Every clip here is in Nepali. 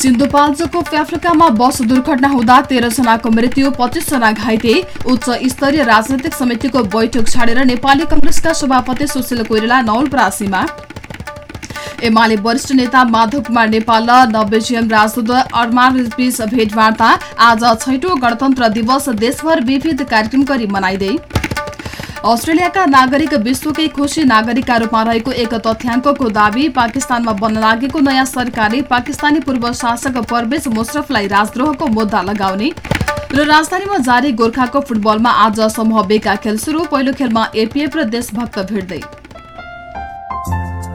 सिन्धुपाल्चोकको फ्याफ्रिकामा बस दुर्घटना हुँदा तेह्रजनाको मृत्यु पच्चिसजना घाइते। उच्च स्तरीय राजनैतिक समितिको बैठक छाडेर नेपाली कंग्रेसका सभापति सुशील कोइराला नौलपरासीमा एमाले वरिष्ठ नेता माधव कुमार नेपाल र नवेजियम राजदूत अरमान बीच भेटवार्ता आज छैटौं गणतन्त्र दिवस देशभर विविध कार्यक्रम गरी मनाइँदै। अस्ट्रेलियाका नागरिक विश्वकै खुशी नागरिकका रूपमा रहेको एक तथ्याङ्कको दावी पाकिस्तानमा बन्न लागेको नयाँ सरकारले पाकिस्तानी पूर्व शासक परवेज मुशरफलाई राजद्रोहको मुद्दा लगाउने र राजधानीमा जारी गोर्खाको फुटबलमा आज समूह बेका खेल सुरु पहिलो खेलमा एपिएफ र देशभक्त भिड्दै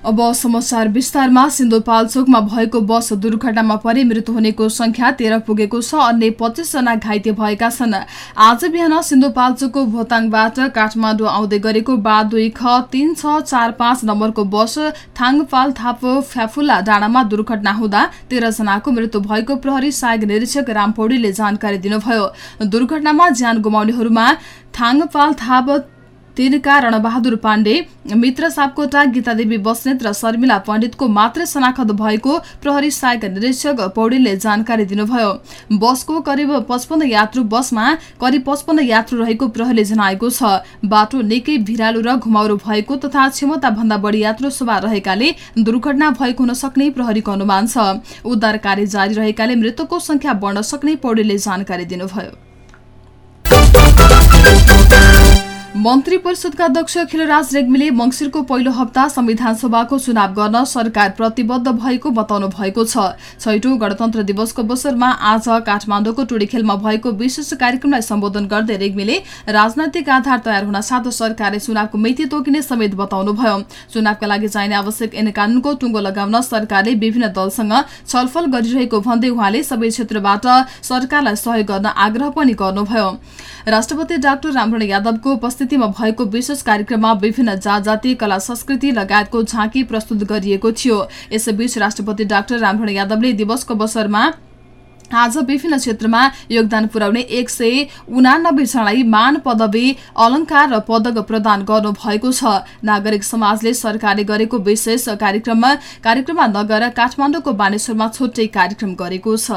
अब समाचार विस्तारमा सिन्धुपाल्चोकमा भएको बस दुर्घटनामा परि मृत्यु हुनेको संख्या तेह्र पुगेको छ अन्य पच्चिसजना घाइते भएका छन्। आज बिहान सिन्धुपाल्चोकको भोताङबाट काठमाडौँ आउँदै गरेको बा दुई ख तीन छ चार पाँच नम्बरको बस थाङपाल थापो फ्याफुल्ला डाँडामा दुर्घटना हुँदा तेह्रजनाको मृत्यु भएको प्रहरी सहायक निरीक्षक राम पौडेलले जानकारी दिनुभयो। दुर्घटनामा ज्यान गुमाउनेहरूमा थाङपाल थाप तीनका रणबहादुर पाण्डे मित्र सापकोटा गीतादेवी बस्नेत र शर्मिला पण्डितको मात्रै शनाखत भएको प्रहरी सहायक निरीक्षक पौडेलले जानकारी दिनुभयो। बसको करिब पचपन्न यात्रु बसमा करिब पचपन्न यात्रु रहेको प्रहरीले जनाएको छ। बाटो निकै भिरालु र घुमाउरो भएको तथा क्षमता भन्दा बढी यात्रु सवार रहेकाले दुर्घटना भएको हुन सक्ने प्रहरीको अनुमान छ। उद्धार कार्य जारी रहेकाले मृतकको संख्या बढ्न सक्ने पौडेलले जानकारी दिनुभयो। मन्त्री परिषदका अध्यक्ष खिलराज रेग्मीले मंगिरको पहिलो हप्ता संविधान सभाको चुनाव गर्न सरकार प्रतिबद्ध भएको बताउनु भएको छ। छैटौं गणतन्त्र दिवसको अवसरमा आज काठमाडौँको टुडीखेलमा भएको विशेष कार्यक्रमलाई सम्बोधन गर्दै रेग्मीले राजनैतिक आधार तयार हुन साथ सरकारले चुनावको मिति तोकिने समेत बताउनुभयो। चुनावका लागि चाहिने आवश्यक ऐन कानूनको टुङ्गो लगाउन सरकारले विभिन्न दलसँग छलफल गरिरहेको भन्दै उहाँले सबै क्षेत्रबाट सरकारलाई सहयोग गर्न आग्रह पनि गर्नुभयो। राष्ट्रपति डाक्टर रामरण यादवको उपस्थितिमा भएको विशेष कार्यक्रममा विभिन्न जात जाति कला संस्कृति लगायतको झाँकी प्रस्तुत गरिएको थियो। यसैबीच राष्ट्रपति डाक्टर रामरण यादवले दिवसको अवसरमा आज विभिन्न क्षेत्रमा योगदान पुर्याउने एक सय उनानब्बे जनालाई मान पदवी अलंकार र पदक प्रदान गर्नु भएको छ। नागरिक समाजले सरकारले गरेको विशेष कार्यक्रममा कार्यक्रममा नगएर काठमाडौँको बानेश्वरमा छुट्टै कार्यक्रम गरेको छ।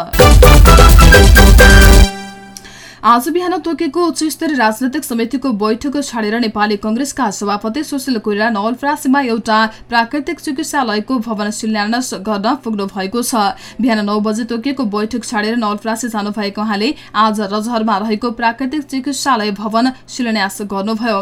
आज बिहान तोकेको उच्च स्तरीय राजनैतिक समितिको बैठक छाडेर नेपाली कंग्रेसका सभापति सुशील कोइरा नवलप्रासीमा एउटा प्राकृतिक चिकित्सालयको भवन शिलान्यास गर्न पुग्नु भएको छ। बिहान नौ बजे तोकिएको बैठक छाडेर नवलप्रासी जानुभएको उहाँले आज रजहरमा रहेको प्राकृतिक चिकित्सालय भवन शिलान्यास गर्नुभयो।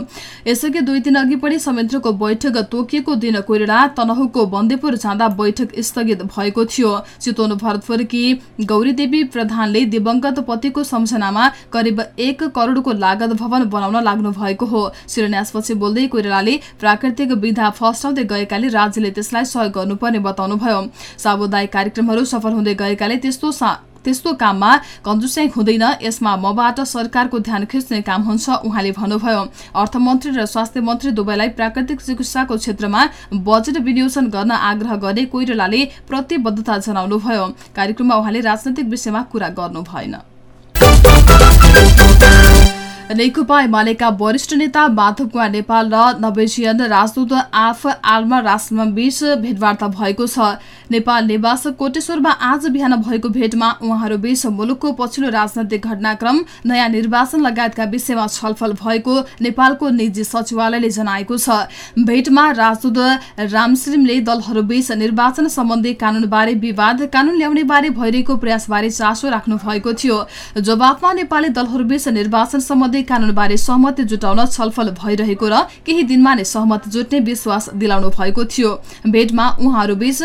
यसअघि दुई दिन अघि पनि संयन्त्रको बैठक तोकिएको दिन कोइरा तनहुको बन्देपुर जाँदा बैठक स्थगित भएको थियो। चितवन भरतपुरकी गौरीदेवी प्रधानले दिवंगत पतिको सम्झनामा करिब एक करोड़को लागत भवन बनाउन लाग्नु भएको हो। शिलान्यासपछि बोल्दै कोइरालाले प्राकृतिक विधा फस्टाउँदै गएकाले राज्यले त्यसलाई सहयोग गर्नुपर्ने बताउनुभयो। सामुदायिक कार्यक्रमहरू सफल हुँदै गएकाले त्यस्तो त्यस्तो काममा कन्जुस्याइ हुँदैन। यसमा मबाट सरकारको ध्यान खिच्ने काम हुन्छ उहाँले भन्नुभयो। अर्थमन्त्री र स्वास्थ्य मन्त्री दुवैलाई प्राकृतिक चिकित्साको क्षेत्रमा बजेट विनियोजन गर्न आग्रह गर्ने कोइरालाले प्रतिबद्धता जनाउनुभयो। कार्यक्रममा उहाँले राजनैतिक विषयमा कुरा गर्नु भएन नेकपा एमालेका वरिष्ठ नेता माधव कुमार नेपाल र नवेजियन राजदूत आफ आलमा राष्ट्रमा बीच भेटवार्ता भएको छ। नेपाल निवास कोटेश्वरमा आज बिहान भएको भेटमा उहाँहरू बीच मुलुकको पछिल्लो राजनैतिक घटनाक्रम नयाँ निर्वाचन लगायतका विषयमा छलफल भएको नेपालको निजी सचिवालयले जनाएको छ। भेटमा राजदूत रामश्रीमले दलहरूबीच निर्वाचन सम्बन्धी कानूनबारे विवाद कानून ल्याउने बारे भइरहेको प्रयासबारे चासो राख्नु भएको थियो। जवाफमा नेपाली दलहरूबीच निर्वाचन सम्बन्धी कानूनबारे सहमति जुटाउन छलफल भइरहेको र केही दिनमा नै सहमति जुट्ने विश्वास दिलाउनु भएको थियो। भेटमा उहाँहरूबीच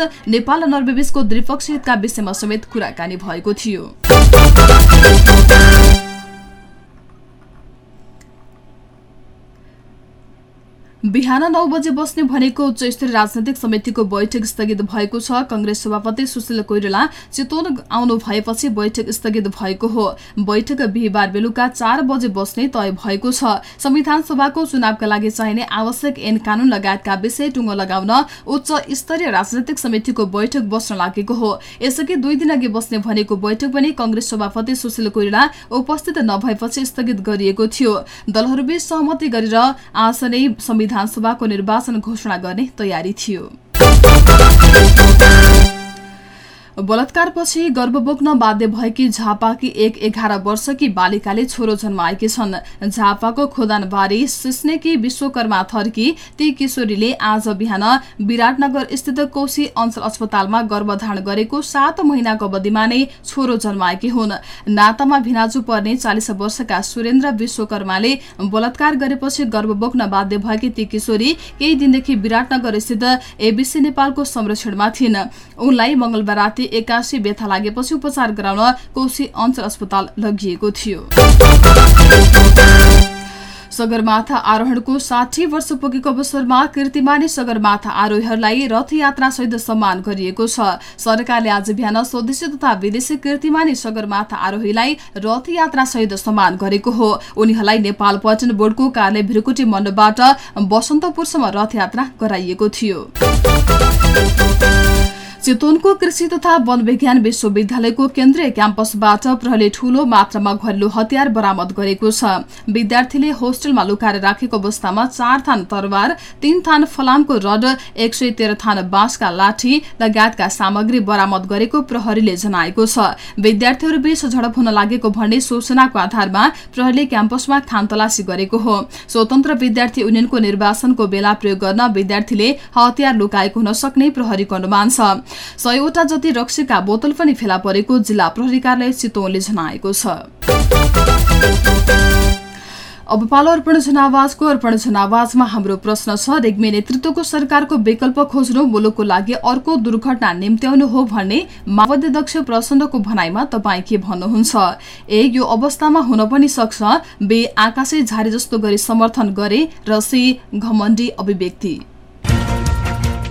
नेपाल र नर्वेबीचको द्विपक्षीय विषयमा समेत कुराकानी भएको थियो। बिहान नौ बजे बस्ने भनेको उच्च स्तरीय राजनैतिक समितिको बैठक स्थगित भएको छ। कंग्रेस सभापति सुशील कोइराला चितवन आउनु भएपछि बैठक स्थगित भएको हो। बैठक बिहिबार बेलुका चार बजे बस्ने तय भएको छ। संविधान सभाको चुनावका लागि चाहिने आवश्यक ऐन कानून लगायतका विषय टुङ्गो लगाउन उच्च स्तरीय राजनैतिक समितिको बैठक बस्न लागेको हो। यसअघि दुई दिन अघि बस्ने भनेको बैठक पनि कंग्रेस सभापति सुशील कोइराला उपस्थित नभएपछि स्थगित गरिएको थियो। दलहरूबीच सहमति गरेर आज नै सभाको निर्वाचन घोषणा गर्ने तयारी थियो। बलात्कारपछि गर्भ बोक्न बाध्य भएकी झापाकी एक एघार वर्षकी बालिकाले छोरो जन्माएकी छन्। झापाको खोदानबारी सिस्नेकी विश्वकर्मा थर्की ती किशोरीले आज बिहान विराटनगर स्थित कोशी अञ्चल अस्पतालमा गर्भधारण गरेको सात महिनाको अवधिमा नै छोरो जन्माएकी हुन्। नातामा भिनाजु पर्ने चालिस वर्षका सुरेन्द्र विश्वकर्माले बलात्कार गरेपछि गर्भ बोक्न बाध्य भएकी ती किशोरी केही दिनदेखि विराटनगर स्थित एबीसी नेपालको संरक्षणमा थिइन्। उनलाई मंगलबार राति एक्कासी व्यथा लागेपछि उपचार गराउन कोशी अञ्चल अस्पताल लगिएको थियो। सगरमाथा आरोहणको साठी वर्ष पुगेको अवसरमा कीर्तिमानी सगरमाथा आरोहीहरूलाई रथयात्रासहित सम्मान गरिएको छ। सरकारले आज बिहान स्वदेशी तथा विदेशी कीर्तिमानी सगरमाथा आरोहीलाई रथयात्रासहित सम्मान गरेको हो। उनीहरूलाई नेपाल पर्यटन बोर्डको कार्यालय भिरकुटी मण्डपबाट बसन्तपुरसम्म रथयात्रा गराइएको थियो। चितवनको कृषि तथा वन विज्ञान विश्वविद्यालयको केन्द्रीय क्याम्पसबाट प्रहरीले ठूलो मात्रामा घरेलु हतियार बरामद गरेको छ। विद्यार्थीले होस्टेलमा लुकाएर राखेको अवस्थामा चार थान तरवार तीन थान फलामको रड एक सय तेह्र थान बाँसका लाठी लगायतका सामग्री बरामद गरेको प्रहरीले जनाएको छ। विद्यार्थीहरूबीच झडप हुन लागेको भन्ने सूचनाको आधारमा प्रहरीले क्याम्पसमा खानतलासी गरेको हो। स्वतन्त्र विद्यार्थी युनियनको निर्वाचनको बेला प्रयोग गर्न विद्यार्थीले हतियार लुकाएको हुन सक्ने प्रहरीको अनुमान छ। सयवटा जति रक्सीका बोतल पनि फेला परेको जिल्ला प्रहरी कार्यालय चितवनले जनाएको छ। अब पालो अर्पण जनावाजको अर्पण जनावाजमा हाम्रो प्रश्न छ रेग्मी नेतृत्वको सरकारको विकल्प खोज्नु मुलुकको लागि अर्को दुर्घटना निम्त्याउनु हो भन्ने माओवादी अध्यक्ष प्रचण्डको भनाइमा तपाईँ के भन्नुहुन्छ? ए यो अवस्थामा हुन पनि सक्छ। बे आकाशै झारे जस्तो गरी समर्थन गरे र सी घमण्डी अभिव्यक्ति।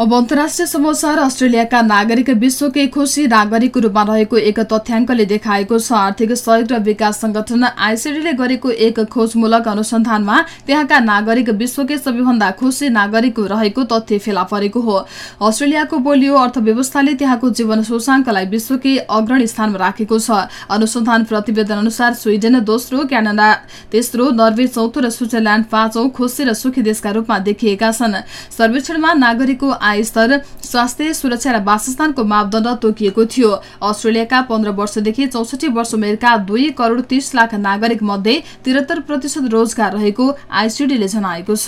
अब अन्तर्राष्ट्रिय समाचार अस्ट्रेलियाका नागरिक विश्वकै खुशी नागरिकको रूपमा रहेको एक तथ्याङ्कले देखाएको छ। आर्थिक सहयोग र विकास संगठन आइसिडीले गरेको एक खोजमूलक अनुसन्धानमा त्यहाँका नागरिक विश्वकै सबैभन्दा खुशी नागरिक रहेको तथ्य फेला परेको हो। अस्ट्रेलियाको बोलियो अर्थव्यवस्थाले त्यहाँको जीवन सूचाङ्कलाई विश्वकै अग्रणी स्थानमा राखेको छ। अनुसन्धान प्रतिवेदन अनुसार स्विडेन दोस्रो क्यानाडा तेस्रो नर्वे चौथो र स्विजरल्याण्ड पाँचौं खुशी र सुखी देशका रूपमा देखिएका छन्। सर्वेक्षणमा नागरिकको आय स्तर स्वास्थ्य सुरक्षा र वासस्थानको मापदण्ड तोकिएको थियो। अस्ट्रेलियाका पन्ध्र वर्षदेखि चौसठी वर्ष उमेरका दुई करोड़ तीस लाख नागरिक मध्ये त्रिहत्तर प्रतिशत रोजगार रहेको आइसिडीले जनाएको छ।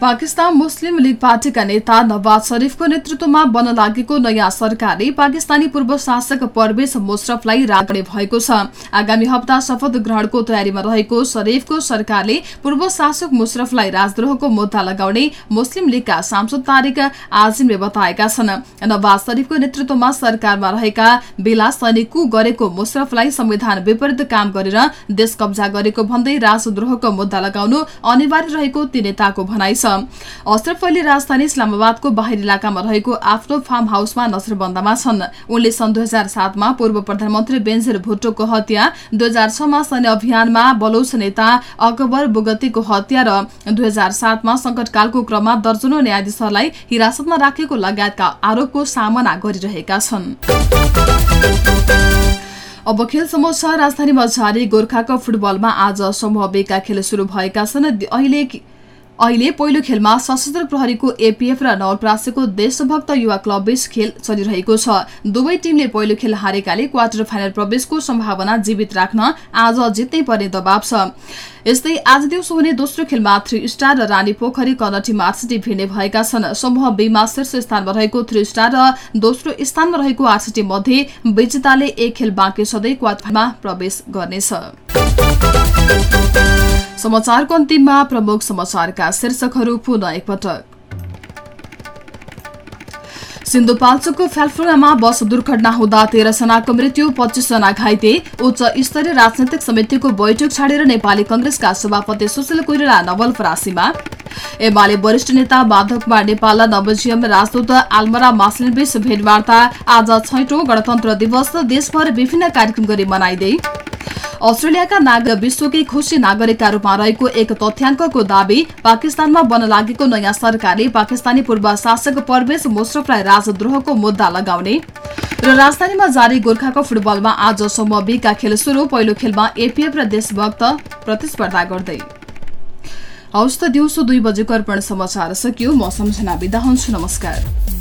पाकिस्तान मुस्लिम लीग पार्टीका नेता नवाज शरीफको नेतृत्वमा बन्न लागेको नयाँ सरकारले पाकिस्तानी पूर्व शासक परवेज मुशरफलाई राख्ने भएको छ। आगामी हप्ता शपथ ग्रहणको तयारीमा रहेको शरीफको सरकारले पूर्व शासक मुशरफलाई राजद्रोहको मुद्दा लगाउने मुस्लिम लीगका सांसद तारिक आजिमले बताएका छन्। नवाज शरीफको नेतृत्वमा सरकारमा रहेका बेला सैनिकको गरेको मुशरफलाई संविधान विपरीत काम गरेर देश कब्जा गरेको भन्दै राजद्रोहको मुद्दा लगाउनु अनिवार्य रहेको ती नेताको भनाइ छ। अशरफ राजधानी इस्लामाबादको बाहिर इलाकामा रहेको आफ्नो फार्म हाउसमा नजरबन्दमा छन्। उनले सन् दुई हजार सातमा पूर्व प्रधानमन्त्री बेन्जर भुट्टोको हत्या दुई हजार छमा सैन्य अभियानमा बलौच नेता अकबर बुगतीको हत्या र दुई हजार सातमा संकटकालको क्रममा दर्जनौ न्यायाधीशलाई हिरासतमा राखेको लगायतका आरोपको सामना गरिरहेका छन्। अब खेल समाचार राजधानीमा जारी गोर्खाको फुटबलमा आज समूह बेका खेल शुरू भएका छन्। अहिले अहिले पहिलो खेलमा सशस्त्र प्रहरीको एपीएफ र नवलप्रासीको देशभक्त युवा क्लब बीच खेल चलिरहेको छ। दुवै टिमले पहिलो खेल हारेकाले क्वार्टर फाइनल प्रवेशको सम्भावना जीवित राख्न आज जित्नै पर्ने दबाव छ। यस्तै आज दिउँसो हुने दोस्रो खेलमा थ्री स्टार र रानी पोखरी कर्णटी आरसिटी भिड्ने भएका छन्। समूह बीमा शीर्ष स्थानमा रहेको थ्री स्टार र दोस्रो स्थानमा रहेको आरसिटी मध्ये विजेताले एक खेल बाँकी सधैँ क्वार्टरमा प्रवेश गर्नेछ। समाचारको अन्तिममा प्रमुख समाचारका शीर्षकहरू पुनः एकपटक। सिन्धुपाल्चोकको फ्यालफुङ्गामा बस दुर्घटना हुँदा तेह्रजनाको मृत्यु पच्चिसजना घाइते। उच्च स्तरीय राजनैतिक समितिको बैठक छाडेर नेपाली कंग्रेसका सभापति सुशील कोइराला नवलपरासीमा एमाले वरिष्ठ नेता माधव कुमार नेपाल र राजदूत आलमरा मासलिनबीच भेटवार्ता आज छैटौं गणतन्त्र दिवस देशभर विभिन्न कार्यक्रम गरी मनाइँदै। अस्ट्रेलियाका नागरिक विश्वकै खुशी नागरिकका रूपमा रहेको एक तथ्याङ्कको दावी पाकिस्तानमा बन्न लागेको नयाँ सरकारले पाकिस्तानी पूर्व शासक परवेज मुशरफलाई राजद्रोहको मुद्दा लगाउने। र राजधानीमा जारी गोर्खाको फुटबलमा आज बीका खेल शुरू पहिलो खेलमा एपीएफ र देशभक्त प्रतिस्पर्धा गर्दै। हौस् त दिउँसो दुई बजेको अर्पण समाचार सकियो। म सम्झना बिदा हुन्छु। नमस्कार।